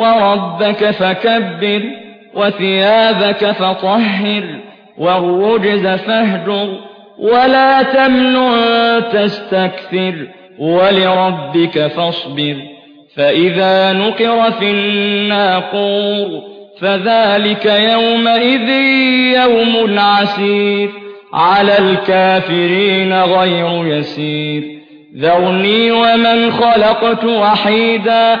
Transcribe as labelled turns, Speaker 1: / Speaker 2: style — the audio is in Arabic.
Speaker 1: وربك فكبر وثيابك فطهر والرجز فاهجر ولا تمنع تستكثر ولربك فاصبر فإذا نقر في الناقور فذلك يومئذ يوم عسير على الكافرين غير يسير ذرني ومن خلقت وحيدا